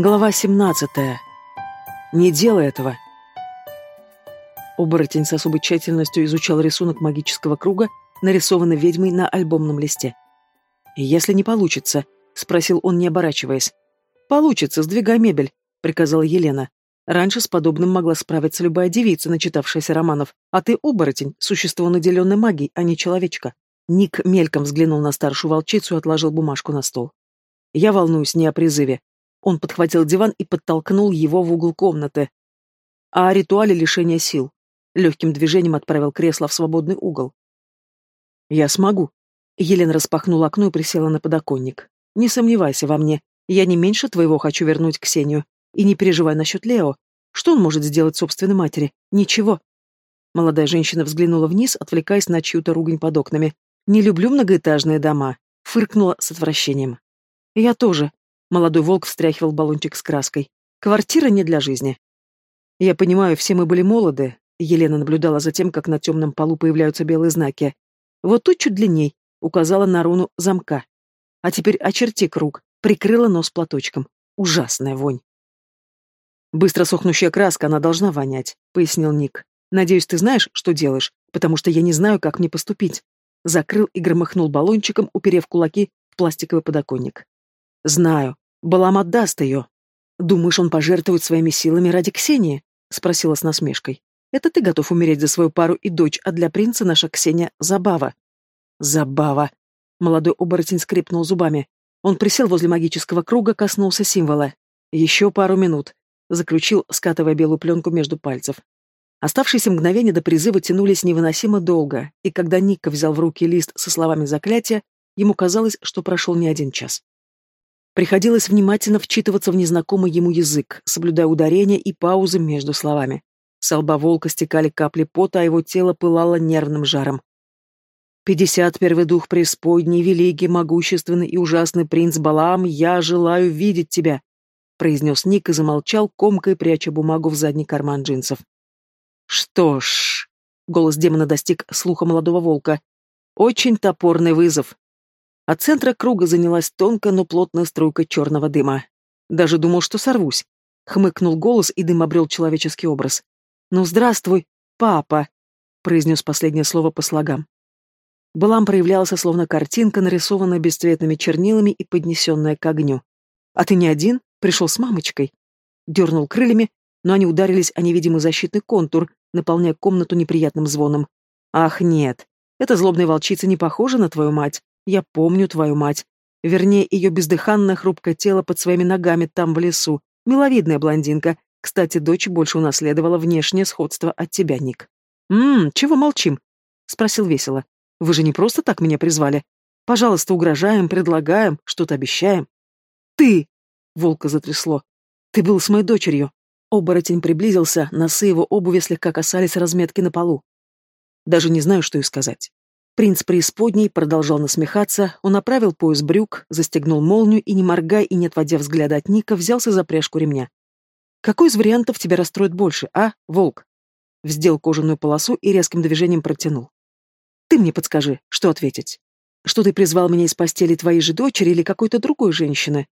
Глава 17. Не делай этого. Оборотень с особой тщательностью изучал рисунок магического круга, нарисованный ведьмой на альбомном листе. «Если не получится», — спросил он, не оборачиваясь. «Получится, сдвигай мебель», — приказала Елена. Раньше с подобным могла справиться любая девица, начитавшаяся романов, а ты оборотень, существо, наделенное магией, а не человечка. Ник мельком взглянул на старшую волчицу и отложил бумажку на стол. Я волнуюсь не о призыве, он подхватил диван и подтолкнул его в угол комнаты. А о ритуале лишения сил. Легким движением отправил кресло в свободный угол. «Я смогу». Елена распахнула окно и присела на подоконник. «Не сомневайся во мне. Я не меньше твоего хочу вернуть Ксению. И не переживай насчет Лео. Что он может сделать собственной матери? Ничего». Молодая женщина взглянула вниз, отвлекаясь на чью-то ругань под окнами. «Не люблю многоэтажные дома», — фыркнула с отвращением. «Я тоже», Молодой волк встряхивал баллончик с краской. Квартира не для жизни. Я понимаю, все мы были молоды. Елена наблюдала за тем, как на темном полу появляются белые знаки. Вот тут чуть длинней, указала на руну замка. А теперь очерти круг, прикрыла нос платочком. Ужасная вонь. Быстро сохнущая краска, она должна вонять, пояснил Ник. Надеюсь, ты знаешь, что делаешь, потому что я не знаю, как мне поступить. Закрыл и громыхнул баллончиком, уперев кулаки в пластиковый подоконник. Знаю. Балам отдаст ее. Думаешь, он пожертвует своими силами ради Ксении? Спросила с насмешкой. Это ты готов умереть за свою пару и дочь, а для принца наша Ксения — забава. Забава. Молодой оборотень скрипнул зубами. Он присел возле магического круга, коснулся символа. Еще пару минут. Заключил, скатывая белую пленку между пальцев. Оставшиеся мгновения до призыва тянулись невыносимо долго, и когда Ника взял в руки лист со словами заклятия, ему казалось, что прошел не один час. Приходилось внимательно вчитываться в незнакомый ему язык, соблюдая ударения и паузы между словами. С лба волка стекали капли пота, а его тело пылало нервным жаром. «Пятьдесят первый дух преисподней, великий, могущественный и ужасный принц Балаам, я желаю видеть тебя», произнес Ник и замолчал, комкой пряча бумагу в задний карман джинсов. «Что ж...» — голос демона достиг слуха молодого волка. «Очень топорный вызов. От центра круга занялась тонкая, но плотная струйка черного дыма. Даже думал, что сорвусь. Хмыкнул голос, и дым обрел человеческий образ. «Ну, здравствуй, папа!» — произнес последнее слово по слогам. Балам проявлялся словно картинка, нарисованная бесцветными чернилами и поднесенная к огню. «А ты не один? Пришел с мамочкой?» Дернул крыльями, но они ударились о невидимый защитный контур, наполняя комнату неприятным звоном. «Ах, нет, эта злобная волчица не похожа на твою мать. Я помню твою мать. Вернее, ее бездыханное хрупкое тело под своими ногами там в лесу. Миловидная блондинка. Кстати, дочь больше унаследовала внешнее сходство от тебя, Ник. «Ммм, чего молчим?» — спросил весело. «Вы же не просто так меня призвали. Пожалуйста, угрожаем, предлагаем, что-то обещаем». «Ты!» — волка затрясло. «Ты был с моей дочерью». Оборотень приблизился, носы его обуви слегка касались разметки на полу. Даже не знаю, что и сказать. Принц преисподней продолжал насмехаться, он направил пояс брюк, застегнул молнию и, не моргая и не отводя взгляда от Ника, взялся за пряжку ремня. «Какой из вариантов тебя расстроит больше, а, волк?» Вздел кожаную полосу и резким движением протянул. «Ты мне подскажи, что ответить? Что ты призвал меня из постели твоей же дочери или какой-то другой женщины?»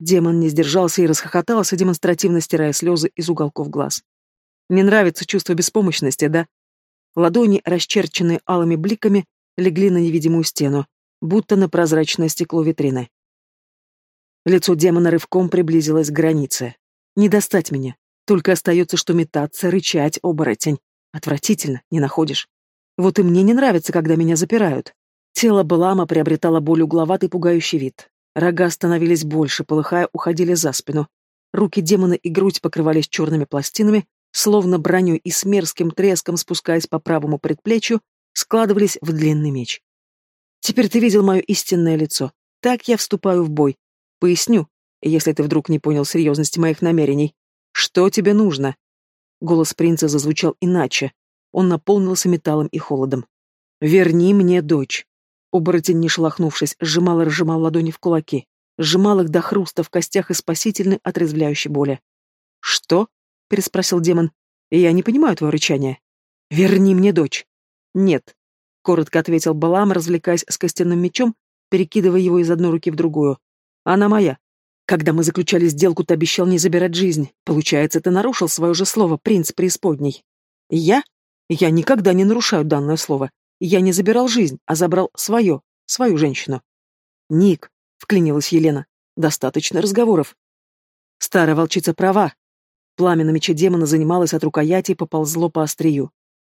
Демон не сдержался и расхохотался, демонстративно стирая слезы из уголков глаз. «Не нравится чувство беспомощности, да?» Ладони, расчерченные алыми бликами, легли на невидимую стену, будто на прозрачное стекло витрины. Лицо демона рывком приблизилось к границе. Не достать меня. Только остается, что метаться, рычать, оборотень. Отвратительно, не находишь? Вот и мне не нравится, когда меня запирают. Тело Балама приобретало более угловатый пугающий вид. Рога становились больше, полыхая, уходили за спину. Руки демона и грудь покрывались черными пластинами, словно броней и с мерзким треском спускаясь по правому предплечью, складывались в длинный меч. Теперь ты видел мое истинное лицо. Так я вступаю в бой. Поясню, если ты вдруг не понял серьезности моих намерений. Что тебе нужно? Голос принца зазвучал иначе. Он наполнился металлом и холодом. «Верни мне дочь!» Оборотень, не шелохнувшись, сжимал и разжимал ладони в кулаки, сжимал их до хруста в костях и спасительной отрезвляющей боли. «Что?» — переспросил демон. «Я не понимаю твое рычание». «Верни мне дочь!» «Нет», — коротко ответил Балам, развлекаясь с костяным мечом, перекидывая его из одной руки в другую. «Она моя. Когда мы заключали сделку, ты обещал не забирать жизнь. Получается, ты нарушил свое же слово, принц преисподней. Я? Я никогда не нарушаю данное слово. Я не забирал жизнь, а забрал свое, свою женщину. Ник, вклинилась Елена, достаточно разговоров. Старая волчица права. Пламя на мече демона занималось от рукояти и поползло по острию.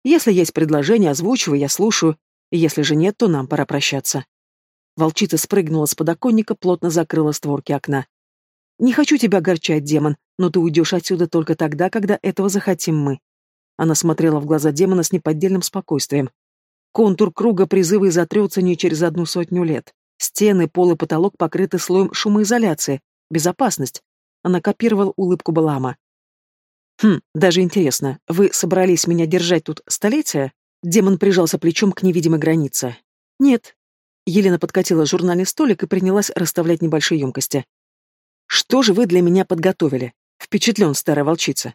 Если есть предложение, озвучивай, я слушаю. Если же нет, то нам пора прощаться. Волчица спрыгнула с подоконника, плотно закрыла створки окна. «Не хочу тебя огорчать, демон, но ты уйдешь отсюда только тогда, когда этого захотим мы». Она смотрела в глаза демона с неподдельным спокойствием. Контур круга призыва изотрется не через одну сотню лет. Стены, пол и потолок покрыты слоем шумоизоляции. Безопасность. Она копировала улыбку Балама. «Хм, даже интересно, вы собрались меня держать тут столетия?» Демон прижался плечом к невидимой границе. «Нет». Елена подкатила журнальный столик и принялась расставлять небольшие емкости. «Что же вы для меня подготовили?» Впечатлен старая волчица.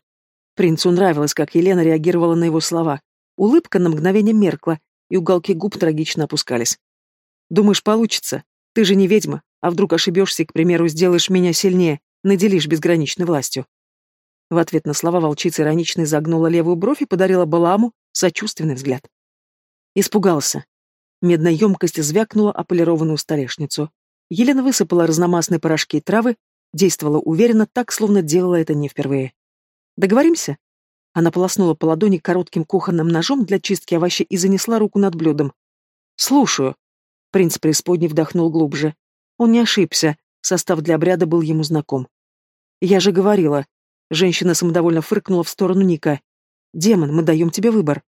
Принцу нравилось, как Елена реагировала на его слова. Улыбка на мгновение меркла, и уголки губ трагично опускались. «Думаешь, получится? Ты же не ведьма, а вдруг ошибешься и, к примеру, сделаешь меня сильнее, наделишь безграничной властью?» В ответ на слова волчица иронично изогнула левую бровь и подарила Баламу сочувственный взгляд. Испугался. Медная емкость звякнула о полированную столешницу. Елена высыпала разномастные порошки и травы, действовала уверенно, так, словно делала это не впервые. «Договоримся?» Она полоснула по ладони коротким кухонным ножом для чистки овощей и занесла руку над блюдом. «Слушаю». Принц преисподней вдохнул глубже. Он не ошибся, состав для обряда был ему знаком. «Я же говорила». Женщина самодовольно фыркнула в сторону Ника. «Демон, мы даем тебе выбор».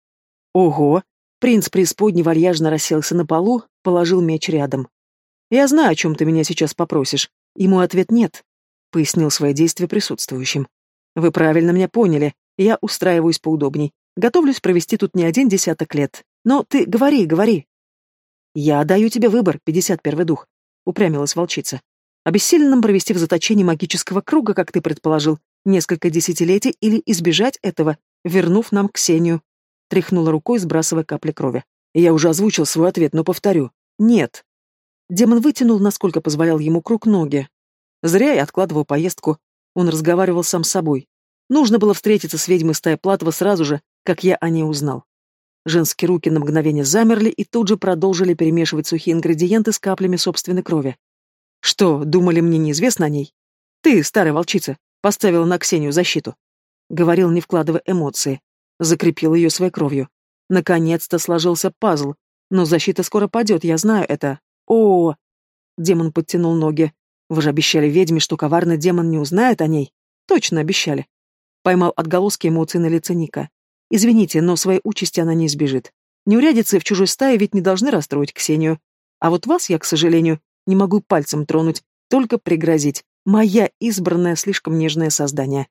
«Ого!» Принц преисподней вальяжно расселся на полу, положил меч рядом. «Я знаю, о чем ты меня сейчас попросишь. Мой ответ нет», — пояснил свои действия присутствующим. «Вы правильно меня поняли. Я устраиваюсь поудобней. Готовлюсь провести тут не один десяток лет. Но ты говори, говори. Я даю тебе выбор, пятьдесят первый дух, упрямилась волчица. Обессиленным провести в заточении магического круга, как ты предположил, несколько десятилетий или избежать этого, вернув нам Ксению. Тряхнула рукой, сбрасывая капли крови. Я уже озвучил свой ответ, но повторю. Нет. Демон вытянул, насколько позволял ему круг ноги. Зря я откладывал поездку. Он разговаривал сам с собой. Нужно было встретиться с ведьмой стаи Платова сразу же, как я о ней узнал. Женские руки на мгновение замерли и тут же продолжили перемешивать сухие ингредиенты с каплями собственной крови. Что, думали, мне неизвестно о ней? Ты, старая волчица, поставила на Ксению защиту. Говорил, не вкладывая эмоции. Закрепил ее своей кровью. Наконец-то сложился пазл. Но защита скоро падет, я знаю это. О, Демон подтянул ноги. Вы же обещали ведьме, что коварный демон не узнает о ней. Точно обещали. Поймал отголоски эмоций на лице Ника. Извините, но своей участи она не избежит. Неурядицы в чужой стае ведь не должны расстроить Ксению. А вот вас я, к сожалению, не могу пальцем тронуть, только пригрозить. Моя избранное слишком нежное создание.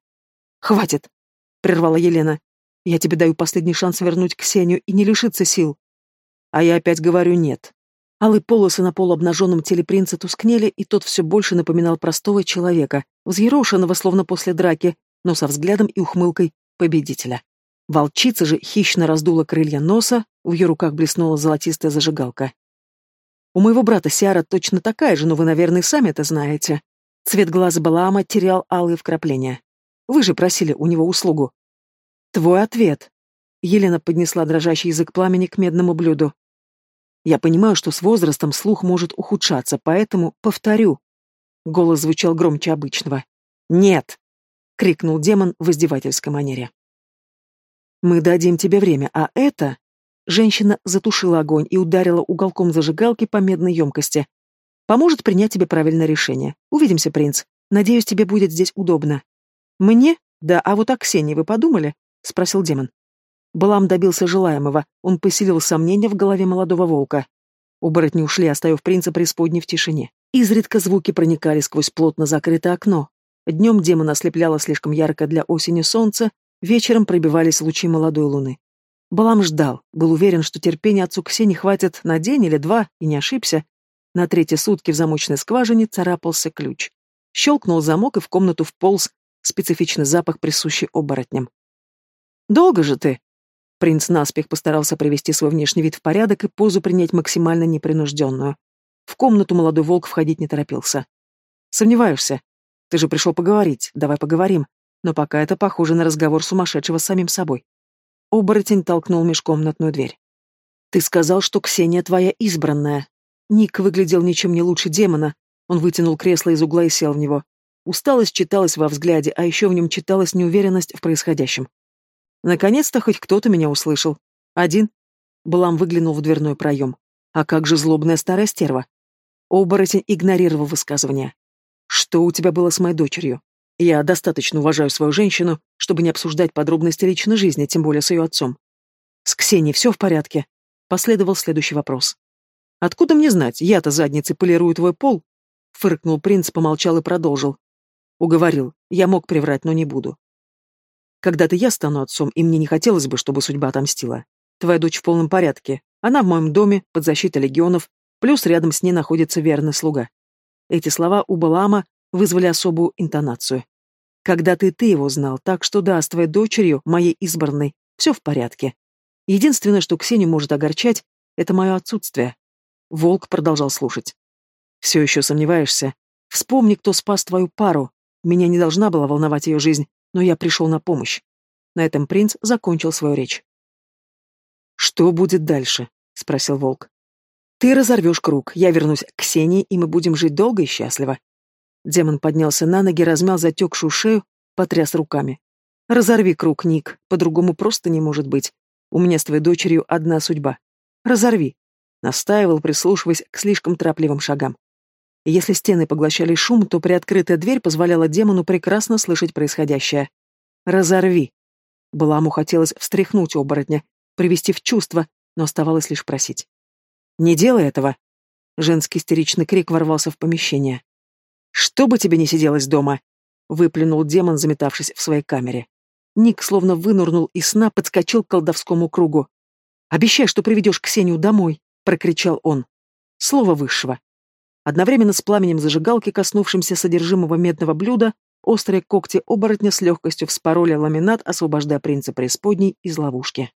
«Хватит!» — прервала Елена. «Я тебе даю последний шанс вернуть Ксению и не лишиться сил». А я опять говорю «нет». Алые полосы на полуобнаженном теле принца тускнели, и тот все больше напоминал простого человека, взъерошенного, словно после драки, но со взглядом и ухмылкой победителя. Волчица же хищно раздула крылья носа, в ее руках блеснула золотистая зажигалка. У моего брата Сиара точно такая же, но вы, наверное, сами это знаете. Цвет глаза Балаама терял алые вкрапления. Вы же просили у него услугу. Твой ответ. Елена поднесла дрожащий язык пламени к медному блюду. Я понимаю, что с возрастом слух может ухудшаться, поэтому повторю. Голос звучал громче обычного. Нет крикнул демон в издевательской манере. Мы дадим тебе время, а это... Женщина затушила огонь и ударила уголком зажигалки по медной емкости. Поможет принять тебе правильное решение. Увидимся, принц. Надеюсь, тебе будет здесь удобно. Мне? Да, а вот о Ксении вы подумали? Спросил демон. Балам добился желаемого. Он поселил сомнения в голове молодого волка. Оборотни ушли, оставив принца преисподней в тишине. Изредка звуки проникали сквозь плотно закрытое окно, Днем демона ослепляло слишком ярко для осени солнце, вечером пробивались лучи молодой луны. Балам ждал, был уверен, что терпения отцу Ксении хватит на день или два, и не ошибся. На третьи сутки в замочной скважине царапался ключ. Щелкнул замок, и в комнату вполз специфичный запах, присущий оборотням. «Долго же ты?» Принц наспех постарался привести свой внешний вид в порядок и позу принять максимально непринужденную. В комнату молодой волк входить не торопился. «Сомневаешься?» Ты же пришел поговорить, давай поговорим. Но пока это похоже на разговор сумасшедшего с самим собой. Оборотень толкнул межкомнатную дверь. Ты сказал, что Ксения твоя избранная. Ник выглядел ничем не лучше демона. Он вытянул кресло из угла и сел в него. Усталость читалась во взгляде, а еще в нем читалась неуверенность в происходящем. Наконец-то хоть кто-то меня услышал. Один. Блам выглянул в дверной проем. А как же злобная старая стерва? Оборотень игнорировал высказывание. Что у тебя было с моей дочерью? Я достаточно уважаю свою женщину, чтобы не обсуждать подробности личной жизни, тем более с ее отцом. С Ксенией все в порядке? Последовал следующий вопрос. Откуда мне знать? Я-то задницей полирую твой пол. Фыркнул принц, помолчал и продолжил. Уговорил. Я мог приврать, но не буду. Когда-то я стану отцом, и мне не хотелось бы, чтобы судьба отомстила. Твоя дочь в полном порядке. Она в моем доме, под защитой легионов, плюс рядом с ней находится верный слуга. Эти слова у Балама вызвали особую интонацию. Когда-то ты его знал, так что да, с твоей дочерью, моей избранной, все в порядке. Единственное, что Ксению может огорчать, это мое отсутствие. Волк продолжал слушать. Все еще сомневаешься? Вспомни, кто спас твою пару. Меня не должна была волновать ее жизнь, но я пришел на помощь. На этом принц закончил свою речь. «Что будет дальше?» — спросил волк. «Ты разорвешь круг, я вернусь к Ксении, и мы будем жить долго и счастливо». Демон поднялся на ноги, размял затекшую шею, потряс руками. «Разорви круг, Ник, по-другому просто не может быть. У меня с твоей дочерью одна судьба. Разорви», — настаивал, прислушиваясь к слишком торопливым шагам. Если стены поглощали шум, то приоткрытая дверь позволяла демону прекрасно слышать происходящее. «Разорви!» Баламу хотелось встряхнуть оборотня, привести в чувство, но оставалось лишь просить. «Не делай этого!» Женский истеричный крик ворвался в помещение. «Что бы тебе не сиделось дома!» Выплюнул демон, заметавшись в своей камере. Ник словно вынурнул из сна, подскочил к колдовскому кругу. «Обещай, что приведешь Ксению домой!» — прокричал он. Слово высшего. Одновременно с пламенем зажигалки, коснувшимся содержимого медного блюда, острые когти оборотня с легкостью вспороли ламинат, освобождая принца преисподней из ловушки.